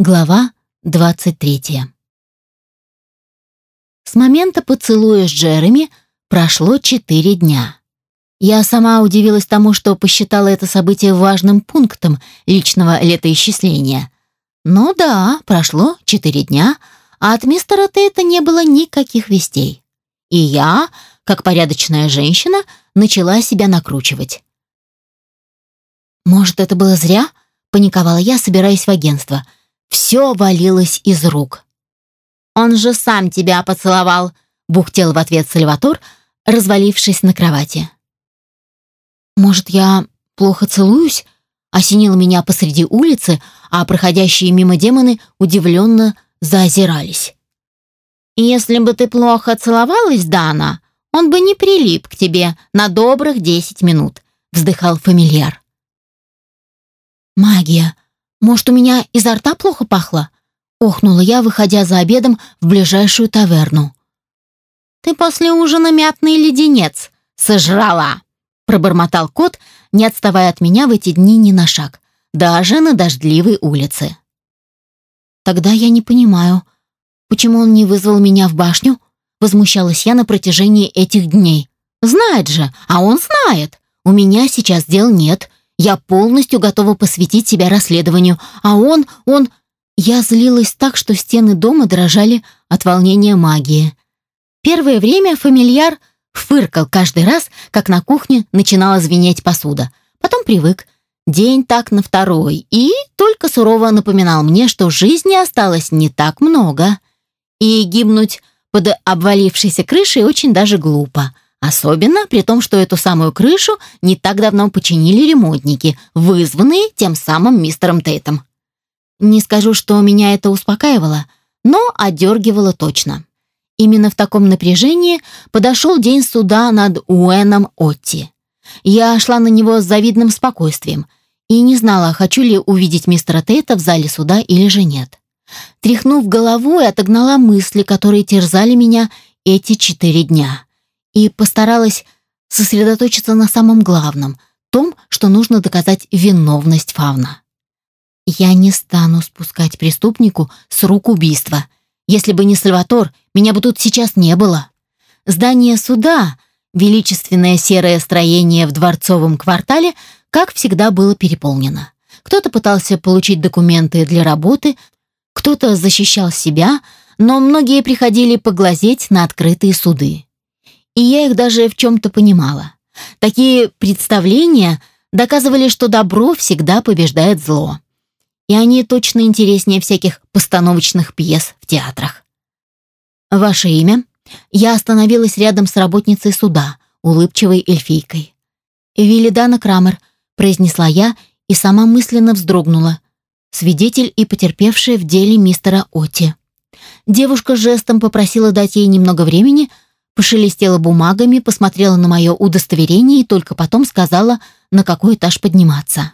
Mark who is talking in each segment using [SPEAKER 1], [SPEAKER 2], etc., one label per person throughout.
[SPEAKER 1] Глава 23. С момента поцелуя с Джереми прошло четыре дня. Я сама удивилась тому, что посчитала это событие важным пунктом личного летоисчисления. Но да, прошло четыре дня, а от мистера Тейта не было никаких вестей. И я, как порядочная женщина, начала себя накручивать. «Может, это было зря?» — паниковала я, собираясь в агентство — все валилось из рук. «Он же сам тебя поцеловал», — бухтел в ответ Сальватор, развалившись на кровати. «Может, я плохо целуюсь?» — осенило меня посреди улицы, а проходящие мимо демоны удивленно заозирались. «Если бы ты плохо целовалась, Дана, он бы не прилип к тебе на добрых десять минут», — вздыхал фамильяр. «Магия», может, у меня изо рта плохо пахло?» Охнула я, выходя за обедом в ближайшую таверну. «Ты после ужина мятный леденец сожрала!» Пробормотал кот, не отставая от меня в эти дни ни на шаг, даже на дождливой улице. «Тогда я не понимаю, почему он не вызвал меня в башню?» Возмущалась я на протяжении этих дней. «Знает же, а он знает. У меня сейчас дел нет, я полностью готова посвятить себя расследованию, а он, он... Я злилась так, что стены дома дрожали от волнения магии. Первое время фамильяр фыркал каждый раз, как на кухне начинала звенеть посуда. Потом привык. День так на второй. И только сурово напоминал мне, что жизни осталось не так много. И гибнуть под обвалившейся крышей очень даже глупо. Особенно при том, что эту самую крышу не так давно починили ремонтники, вызванные тем самым мистером Тейтом. Не скажу, что меня это успокаивало, но одергивало точно. Именно в таком напряжении подошел день суда над Уэном Отти. Я шла на него с завидным спокойствием и не знала, хочу ли увидеть мистера Тейта в зале суда или же нет. Тряхнув головой, отогнала мысли, которые терзали меня эти четыре дня и постаралась сосредоточиться на самом главном, том, что нужно доказать виновность Фавна. Я не стану спускать преступнику с рук убийства. Если бы не Сальватор, меня бы тут сейчас не было. Здание суда, величественное серое строение в дворцовом квартале, как всегда было переполнено. Кто-то пытался получить документы для работы, кто-то защищал себя, но многие приходили поглазеть на открытые суды и я их даже в чем-то понимала. Такие представления доказывали, что добро всегда побеждает зло. И они точно интереснее всяких постановочных пьес в театрах. «Ваше имя?» Я остановилась рядом с работницей суда, улыбчивой эльфийкой. «Виллидана Крамер», — произнесла я и сама мысленно вздрогнула. Свидетель и потерпевшая в деле мистера Оти. Девушка жестом попросила дать ей немного времени — пошелестела бумагами, посмотрела на мое удостоверение и только потом сказала, на какой этаж подниматься.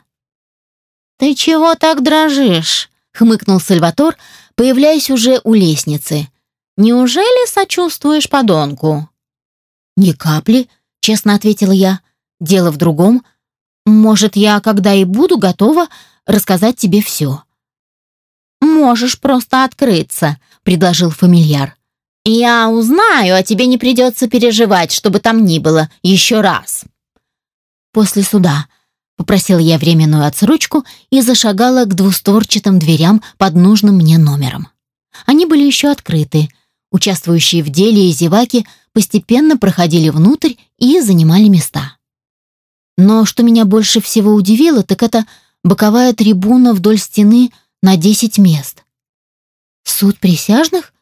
[SPEAKER 1] «Ты чего так дрожишь?» — хмыкнул Сальватор, появляясь уже у лестницы. «Неужели сочувствуешь подонку?» «Ни капли», — честно ответила я. «Дело в другом. Может, я, когда и буду готова, рассказать тебе все». «Можешь просто открыться», — предложил фамильяр. «Я узнаю, а тебе не придется переживать, чтобы там ни было, еще раз». «После суда», — попросила я временную отсрочку и зашагала к двустворчатым дверям под нужным мне номером. Они были еще открыты. Участвующие в деле и зеваки постепенно проходили внутрь и занимали места. Но что меня больше всего удивило, так это боковая трибуна вдоль стены на 10 мест. Суд присяжных?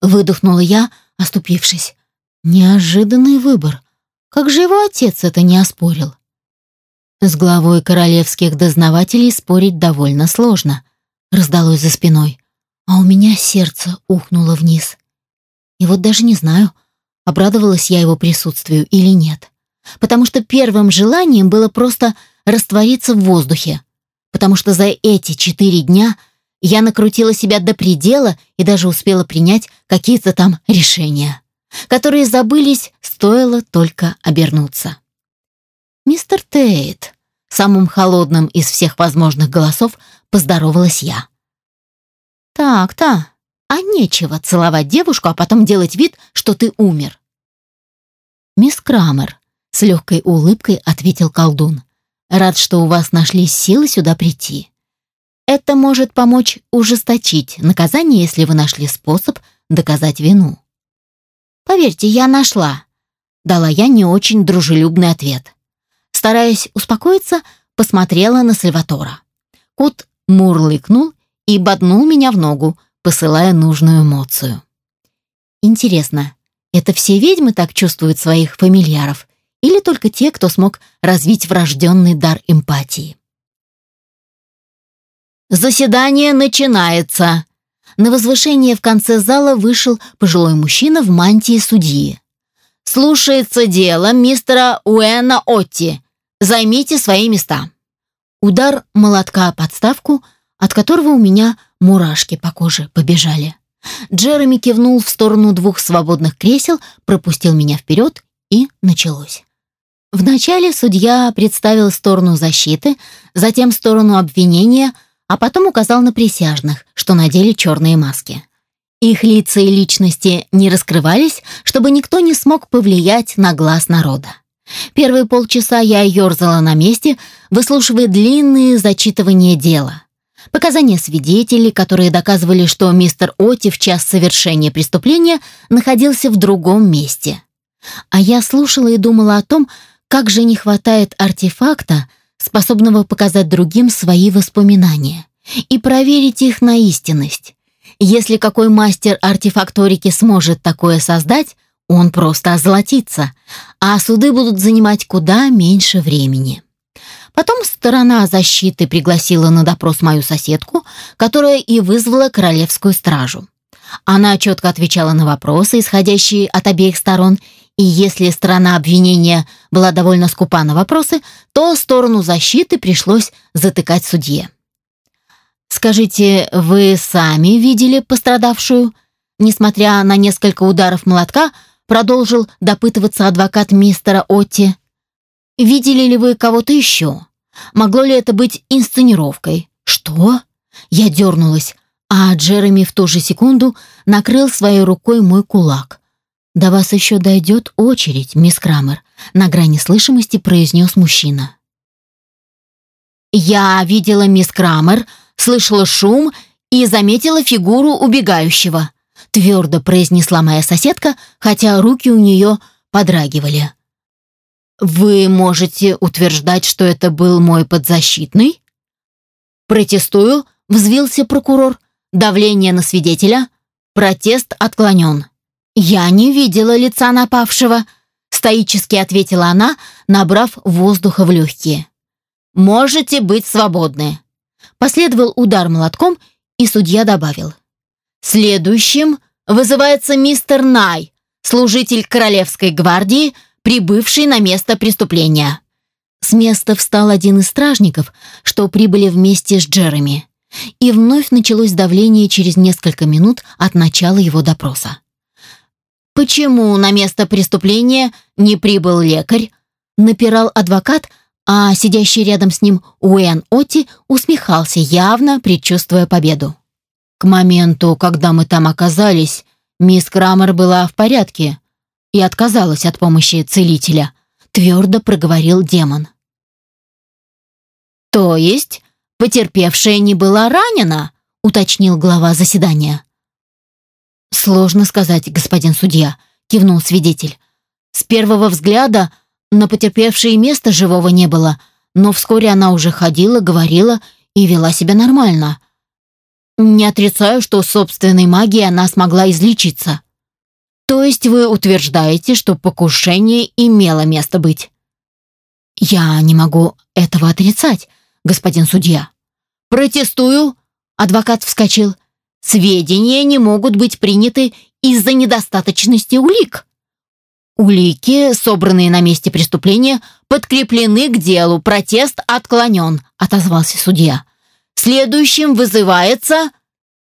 [SPEAKER 1] Выдохнула я, оступившись. Неожиданный выбор. Как же его отец это не оспорил? С главой королевских дознавателей спорить довольно сложно. Раздалось за спиной. А у меня сердце ухнуло вниз. И вот даже не знаю, обрадовалась я его присутствию или нет. Потому что первым желанием было просто раствориться в воздухе. Потому что за эти четыре дня я накрутила себя до предела и даже успела принять какие-то там решения, которые забылись, стоило только обернуться. «Мистер Тейт», самым холодным из всех возможных голосов, поздоровалась я. Так-то, а нечего целовать девушку, а потом делать вид, что ты умер. Мисс Крамер, с легкой улыбкой ответил колдун. Рад, что у вас нашлись силы сюда прийти. Это может помочь ужесточить наказание, если вы нашли способ доказать вину. Поверьте, я нашла, дала я не очень дружелюбный ответ. Стараясь успокоиться, посмотрела на Сальватора. Кот мурлыкнул и боднул меня в ногу, посылая нужную эмоцию. Интересно, это все ведьмы так чувствуют своих фамильяров или только те, кто смог развить врожденный дар эмпатии? Заседание начинается. На возвышение в конце зала вышел пожилой мужчина в мантии судьи. Слушается дело мистера Уэна Отти. Займите свои места. Удар молотка о подставку, от которого у меня мурашки по коже побежали. Джереми кивнул в сторону двух свободных кресел, пропустил меня вперед, и началось. Вначале судья представил сторону защиты, затем сторону обвинения, а потом указал на присяжных, что надели черные маски. Их лица и личности не раскрывались, чтобы никто не смог повлиять на глаз народа. Первые полчаса я ерзала на месте, выслушивая длинные зачитывания дела. Показания свидетелей, которые доказывали, что мистер Оти в час совершения преступления находился в другом месте. А я слушала и думала о том, как же не хватает артефакта, способного показать другим свои воспоминания и проверить их на истинность. Если какой мастер артефакторики сможет такое создать, он просто озолотится, а суды будут занимать куда меньше времени. Потом сторона защиты пригласила на допрос мою соседку, которая и вызвала королевскую стражу. Она четко отвечала на вопросы, исходящие от обеих сторон, и если сторона обвинения была довольно скупа на вопросы, то сторону защиты пришлось затыкать судье. «Скажите, вы сами видели пострадавшую?» Несмотря на несколько ударов молотка, продолжил допытываться адвокат мистера Отти. «Видели ли вы кого-то еще? Могло ли это быть инсценировкой?» «Что?» Я дернулась, а Джереми в ту же секунду накрыл своей рукой мой кулак. «До вас еще дойдет очередь, мисс Крамер», — на грани слышимости произнес мужчина. «Я видела мисс Крамер, слышала шум и заметила фигуру убегающего», твердо произнесла моя соседка, хотя руки у нее подрагивали. «Вы можете утверждать, что это был мой подзащитный?» «Протестую», — взвился прокурор. «Давление на свидетеля. Протест отклонен». «Я не видела лица напавшего», — стоически ответила она, набрав воздуха в легкие. «Можете быть свободны». Последовал удар молотком, и судья добавил. «Следующим вызывается мистер Най, служитель Королевской гвардии, прибывший на место преступления. С места встал один из стражников, что прибыли вместе с Джереми. И вновь началось давление через несколько минут от начала его допроса. «Почему на место преступления не прибыл лекарь?» напирал адвокат, а сидящий рядом с ним Уэн Оти усмехался, явно предчувствуя победу. К моменту, когда мы там оказались, мисс Крамер была в порядке и отказалась от помощи целителя, твердо проговорил демон. То есть потерпевшая не была ранена, уточнил глава заседания. Сложно сказать, господин судья, кивнул свидетель. С первого взгляда на потерпевшее место живого не было, но вскоре она уже ходила, говорила и вела себя нормально. Не отрицаю, что собственной магией она смогла излечиться. То есть вы утверждаете, что покушение имело место быть? Я не могу этого отрицать, господин судья. Протестую, адвокат вскочил. Сведения не могут быть приняты из-за недостаточности улик. Улики, собранные на месте преступления, подкреплены к делу. Протест отклонен, отозвался судья. Следующим вызывается...»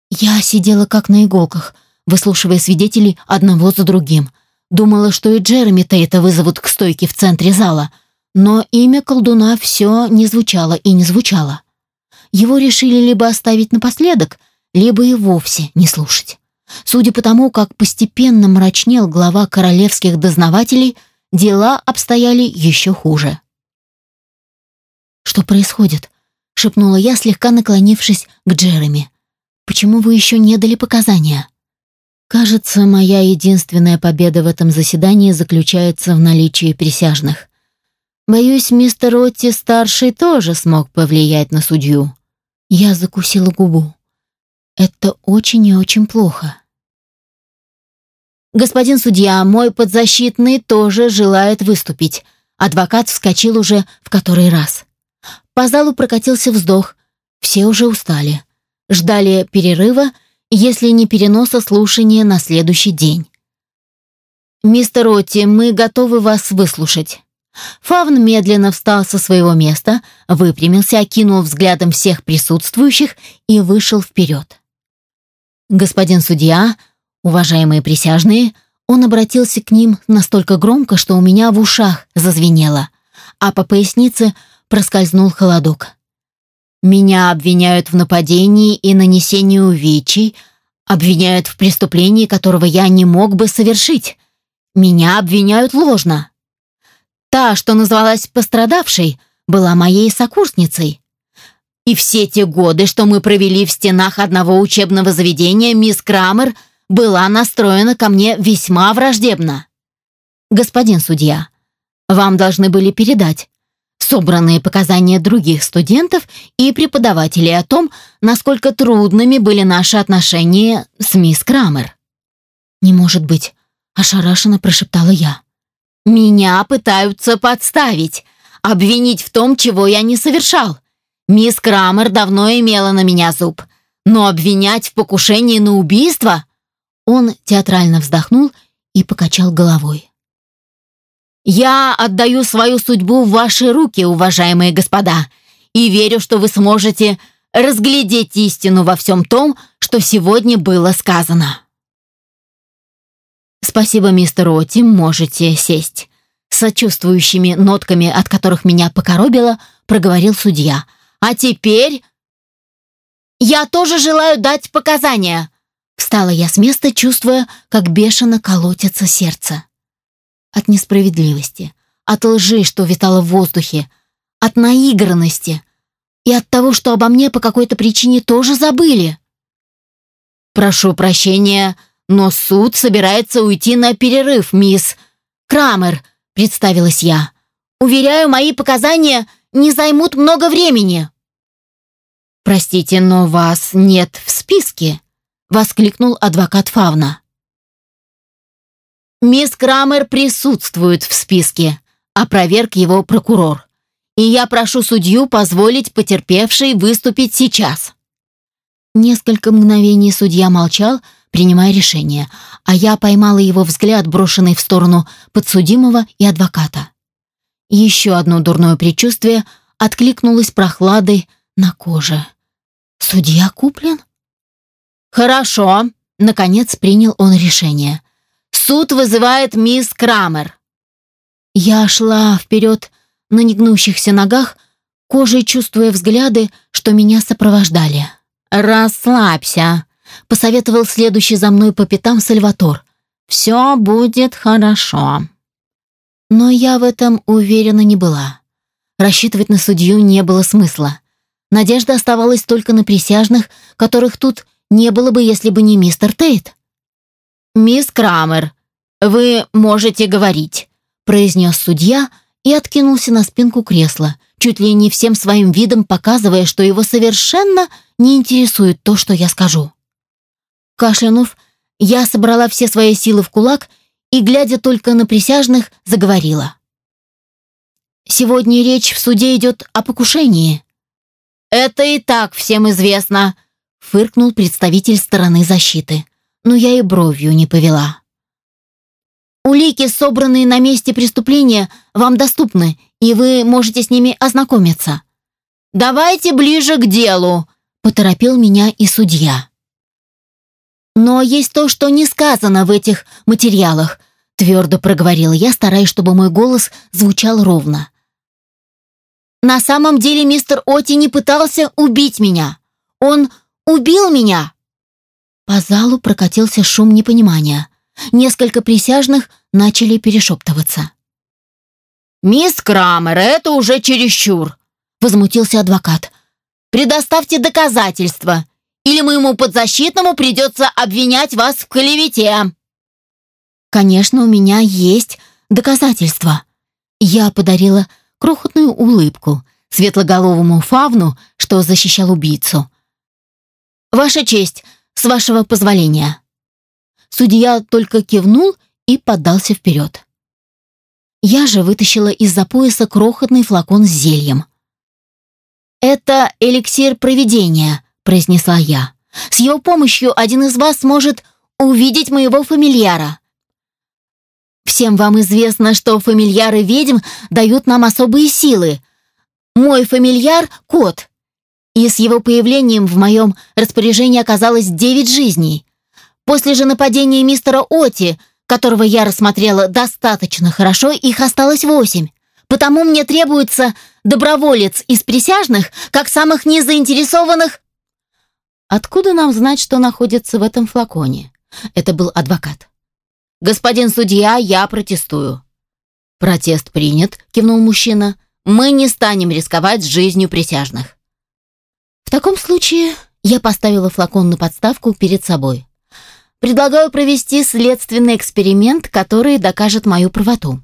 [SPEAKER 1] Я сидела как на иголках, выслушивая свидетелей одного за другим. Думала, что и Джереми-то вызовут к стойке в центре зала. Но имя колдуна все не звучало и не звучало. Его решили либо оставить напоследок, либо и вовсе не слушать. Судя по тому, как постепенно мрачнел глава королевских дознавателей, дела обстояли еще хуже. «Что происходит?» — шепнула я, слегка наклонившись к Джереми. «Почему вы еще не дали показания?» «Кажется, моя единственная победа в этом заседании заключается в наличии присяжных. Боюсь, мистер Отти-старший тоже смог повлиять на судью». Я закусила губу. «Это очень и очень плохо». «Господин судья, мой подзащитный тоже желает выступить». Адвокат вскочил уже в который раз. По залу прокатился вздох. Все уже устали. Ждали перерыва, если не переноса слушания на следующий день. «Мистер Отти, мы готовы вас выслушать». Фавн медленно встал со своего места, выпрямился, окинул взглядом всех присутствующих и вышел вперед. «Господин судья, уважаемые присяжные», он обратился к ним настолько громко, что у меня в ушах зазвенело, а по пояснице проскользнул холодок. Меня обвиняют в нападении и нанесении увечий, обвиняют в преступлении, которого я не мог бы совершить. Меня обвиняют ложно. Та, что называлась пострадавшей, была моей сокурсницей. И все те годы, что мы провели в стенах одного учебного заведения, мисс Крамер была настроена ко мне весьма враждебно. Господин судья, вам должны были передать, собранные показания других студентов и преподавателей о том, насколько трудными были наши отношения с мисс Крамер. «Не может быть», — ошарашенно прошептала я. «Меня пытаются подставить, обвинить в том, чего я не совершал. Мисс Крамер давно имела на меня зуб, но обвинять в покушении на убийство...» Он театрально вздохнул и покачал головой. Я отдаю свою судьбу в ваши руки, уважаемые господа, и верю, что вы сможете разглядеть истину во всем том, что сегодня было сказано. Спасибо, мистер Оти, можете сесть. сочувствующими нотками, от которых меня покоробило, проговорил судья. А теперь... Я тоже желаю дать показания. Встала я с места, чувствуя, как бешено колотится сердце от несправедливости, от лжи, что витало в воздухе, от наигранности и от того, что обо мне по какой-то причине тоже забыли. «Прошу прощения, но суд собирается уйти на перерыв, мисс Крамер», — представилась я. «Уверяю, мои показания не займут много времени». «Простите, но вас нет в списке», — воскликнул адвокат Фавна. Мисс Крамер присутствует в списке, опроверг его прокурор. И я прошу судью позволить потерпевшей выступить сейчас. Несколько мгновений судья молчал, принимая решение, а я поймала его взгляд, брошенный в сторону подсудимого и адвоката. Еще одно дурное предчувствие откликнулось прохладой на коже. «Судья куплен?» «Хорошо», — наконец принял он решение. Суд вызывает мисс Крамер». Я шла вперед на негнущихся ногах, кожей чувствуя взгляды, что меня сопровождали. «Расслабься», — посоветовал следующий за мной по пятам Сальватор. «Все будет хорошо». Но я в этом уверена не была. Рассчитывать на судью не было смысла. Надежда оставалась только на присяжных, которых тут не было бы, если бы не мистер Тейт. «Мисс Крамер, вы можете говорить», — произнес судья и откинулся на спинку кресла, чуть ли не всем своим видом показывая, что его совершенно не интересует то, что я скажу. Кашлянув, я собрала все свои силы в кулак и, глядя только на присяжных, заговорила. «Сегодня речь в суде идет о покушении». «Это и так всем известно», — фыркнул представитель стороны защиты но я и бровью не повела. Улики, собранные на месте преступления, вам доступны, и вы можете с ними ознакомиться. Давайте ближе к делу, поторопил меня и судья. Но есть то, что не сказано в этих материалах, твердо проговорила я, стараясь, чтобы мой голос звучал ровно. На самом деле мистер Оти не пытался убить меня. Он убил меня По залу прокатился шум непонимания. Несколько присяжных начали перешептываться.
[SPEAKER 2] «Мисс Крамер, это уже чересчур!» — возмутился адвокат. «Предоставьте доказательства, или моему подзащитному придется обвинять вас в клевете».
[SPEAKER 1] «Конечно, у меня есть доказательства». Я подарила крохотную улыбку светлоголовому фавну, что защищал убийцу. «Ваша честь, с вашего позволения». Судья только кивнул и подался вперед. Я же вытащила из-за пояса крохотный флакон с зельем. «Это эликсир провидения», — произнесла я. «С его помощью один из вас сможет увидеть моего фамильяра». Всем вам известно, что фамильяры ведьм дают нам особые силы. Мой фамильяр — кот. И с его появлением в моем распоряжении оказалось девять жизней. После же нападения мистера Оти, которого я рассмотрела достаточно хорошо, их осталось восемь. Потому мне требуется доброволец из присяжных, как самых незаинтересованных. Откуда нам знать, что находится в этом флаконе? Это был адвокат. Господин судья, я протестую. Протест принят, кивнул мужчина. Мы не станем рисковать жизнью присяжных. В таком случае я поставила флакон на подставку перед собой. Предлагаю провести следственный эксперимент, который докажет мою правоту.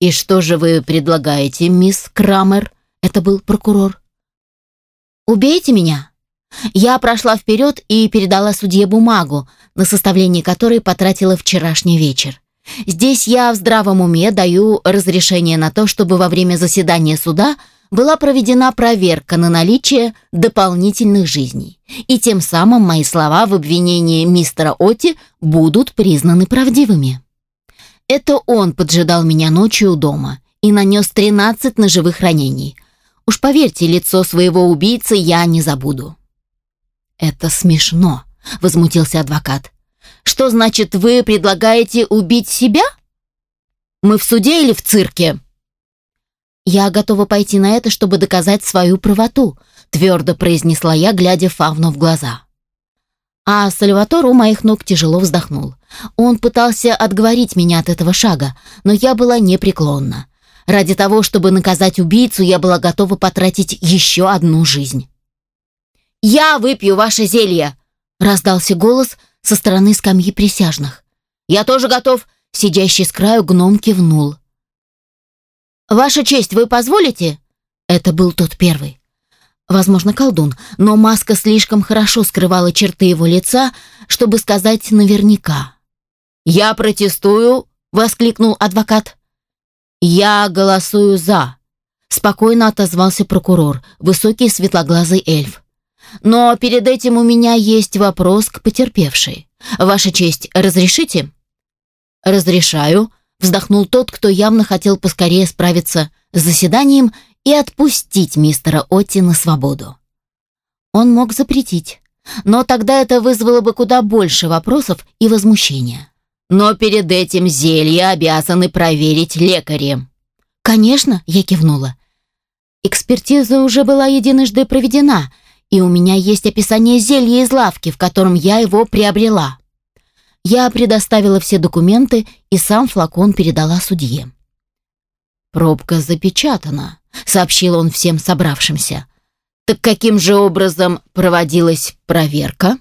[SPEAKER 1] «И что же вы предлагаете, мисс Крамер?» Это был прокурор. «Убейте меня». Я прошла вперед и передала судье бумагу, на составление которой потратила вчерашний вечер. Здесь я в здравом уме даю разрешение на то, чтобы во время заседания суда – была проведена проверка на наличие дополнительных жизней, и тем самым мои слова в обвинении мистера Оти будут признаны правдивыми. Это он поджидал меня ночью у дома и нанес 13 ножевых ранений. Уж поверьте, лицо своего убийцы я не забуду. «Это смешно», — возмутился адвокат. «Что значит, вы предлагаете убить себя? Мы в суде или в цирке?» «Я готова пойти на это, чтобы доказать свою правоту», твердо произнесла я, глядя Фавну в глаза. А Сальватор у моих ног тяжело вздохнул. Он пытался отговорить меня от этого шага, но я была непреклонна. Ради того, чтобы наказать убийцу, я была готова потратить еще одну жизнь. «Я выпью ваше зелье!» — раздался голос со стороны скамьи присяжных. «Я тоже готов!» — сидящий с краю гном кивнул. «Ваша честь, вы позволите?» Это был тот первый. Возможно, колдун, но маска слишком хорошо скрывала черты его лица, чтобы сказать наверняка. «Я протестую!» — воскликнул адвокат. «Я голосую «за», — спокойно отозвался прокурор, высокий светлоглазый эльф. «Но перед этим у меня есть вопрос к потерпевшей. Ваша честь, разрешите?» «Разрешаю», вздохнул тот, кто явно хотел поскорее справиться с заседанием и отпустить мистера Отти на свободу. Он мог запретить, но тогда это вызвало бы куда больше вопросов и возмущения. Но перед этим зелье обязаны проверить лекари. Конечно, я кивнула. Экспертиза уже была единожды проведена, и у меня есть описание зелья из лавки, в котором я его приобрела. Я предоставила все документы и сам флакон передала судье. «Пробка запечатана», — сообщил он всем собравшимся. «Так каким же образом проводилась проверка?»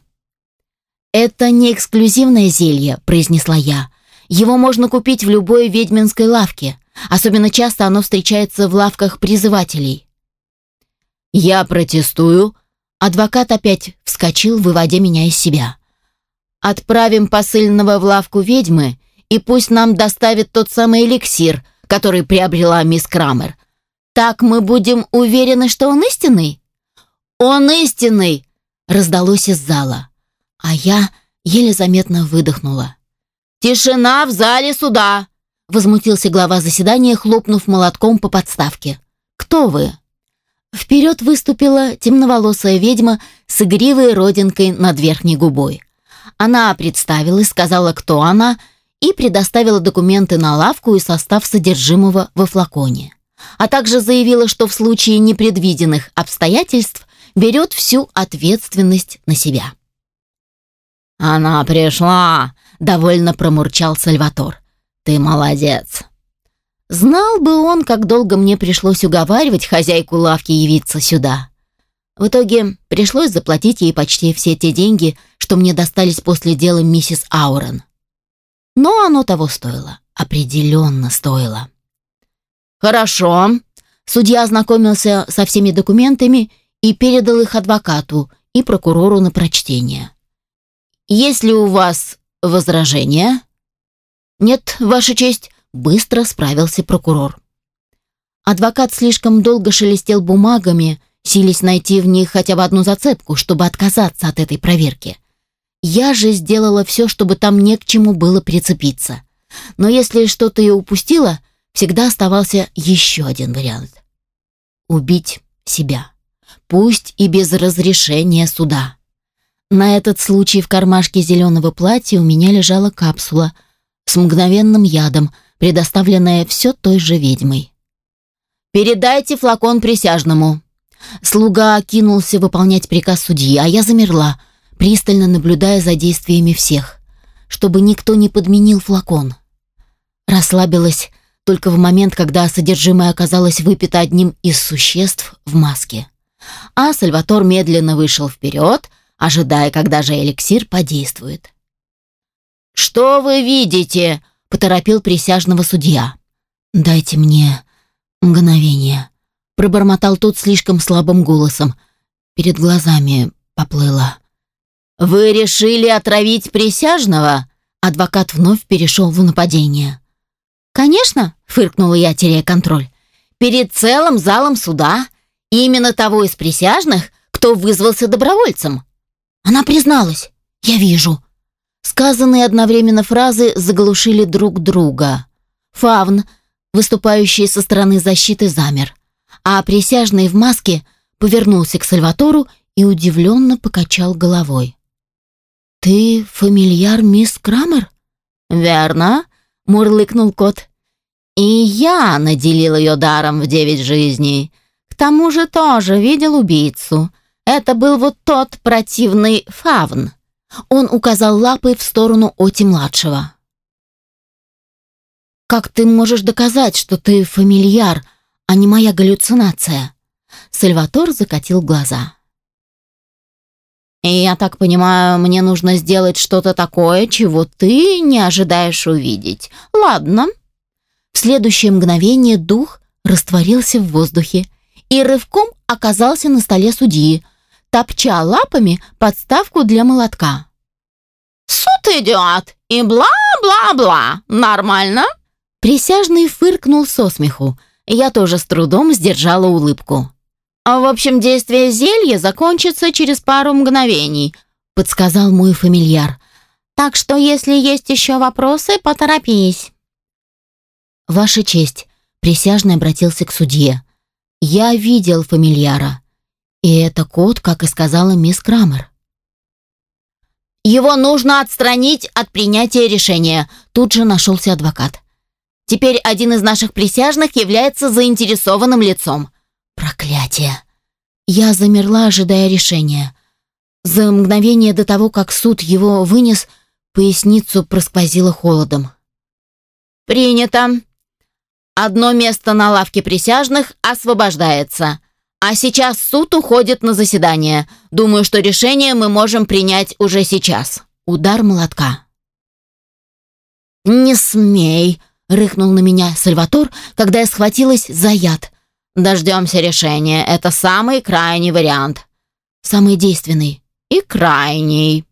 [SPEAKER 1] «Это не эксклюзивное зелье», — произнесла я. «Его можно купить в любой ведьминской лавке. Особенно часто оно встречается в лавках призывателей». «Я протестую». Адвокат опять вскочил, выводя меня из себя. Отправим посыльного в лавку ведьмы, и пусть нам доставит тот самый эликсир, который приобрела мисс Крамер. Так мы будем уверены, что он истинный? Он истинный, раздалось из зала. А я еле заметно выдохнула. Тишина в зале суда, возмутился глава заседания, хлопнув молотком по подставке. Кто вы? Вперед выступила темноволосая ведьма с игривой родинкой над верхней губой. Она представилась, сказала, кто она, и предоставила документы на лавку и состав содержимого во флаконе. А также заявила, что в случае непредвиденных обстоятельств берет всю ответственность на себя.
[SPEAKER 2] «Она пришла!» — довольно промурчал Сальватор. «Ты молодец!» Знал бы он, как долго мне пришлось уговаривать хозяйку лавки явиться сюда. В итоге пришлось заплатить ей почти все те деньги, что мне достались после дела миссис Аурен. Но оно того стоило, определенно стоило. «Хорошо». Судья ознакомился со всеми документами и передал их адвокату и прокурору на прочтение. «Есть ли у вас возражения?» «Нет, Ваша честь», — быстро справился прокурор. Адвокат слишком долго шелестел бумагами, сились найти в них хотя бы одну зацепку, чтобы отказаться от этой проверки. Я же сделала все, чтобы там не к чему было прицепиться. Но если что-то и упустила, всегда оставался еще один вариант. Убить себя. Пусть и без разрешения суда. На этот случай в кармашке зеленого платья у меня лежала капсула с мгновенным ядом, предоставленная все той же ведьмой. «Передайте флакон присяжному», Слуга кинулся выполнять приказ судьи, а я замерла, пристально наблюдая за действиями всех, чтобы никто не подменил флакон. Расслабилась только в момент, когда содержимое оказалось выпито одним из существ в маске. А Сальватор медленно вышел вперед, ожидая, когда же эликсир подействует. «Что вы видите?» — поторопил присяжного судья. «Дайте мне мгновение», пробормотал тот слишком слабым голосом. Перед глазами поплыло. «Вы решили отравить присяжного?» Адвокат вновь перешел в нападение. «Конечно», — фыркнула я, теряя контроль. «Перед целым залом суда именно того из присяжных, кто вызвался добровольцем». Она призналась. «Я вижу». Сказанные одновременно фразы заглушили друг друга. Фавн, выступающий со стороны защиты, замер а присяжный в маске повернулся к Сальватору и удивленно покачал головой. «Ты фамильяр мисс Крамер?» «Верно», — мурлыкнул кот. «И я наделил ее даром в девять жизней. К тому же тоже видел убийцу. Это был вот тот противный фавн». Он указал лапой в сторону Оти-младшего. «Как ты можешь доказать, что ты фамильяр?» а не моя галлюцинация. Сальватор закатил глаза. «Я так понимаю, мне нужно сделать что-то такое, чего ты не ожидаешь увидеть. Ладно». В следующее мгновение дух растворился в воздухе и рывком оказался на столе судьи, топча лапами подставку для молотка. «Суд идет, и бла-бла-бла. Нормально?» Присяжный фыркнул со смеху, я тоже с трудом сдержала улыбку. «А в общем, действие зелья закончится через пару мгновений», подсказал мой фамильяр. «Так что, если есть еще вопросы, поторопись». «Ваша честь», — присяжный обратился к судье. «Я видел фамильяра. И это кот, как и сказала мисс Крамер». «Его нужно отстранить от принятия решения», — тут же нашелся адвокат. Теперь один из наших присяжных является заинтересованным лицом. Проклятие. Я замерла, ожидая решения. За мгновение до того, как суд его вынес, поясницу просквозило холодом. Принято. Одно место на лавке присяжных освобождается. А сейчас суд уходит на заседание. Думаю, что решение мы можем принять уже сейчас. Удар молотка. «Не смей!» рыкнул на меня Сальватор, когда я схватилась за яд. Дождемся решения. Это самый крайний вариант. Самый действенный. И крайний.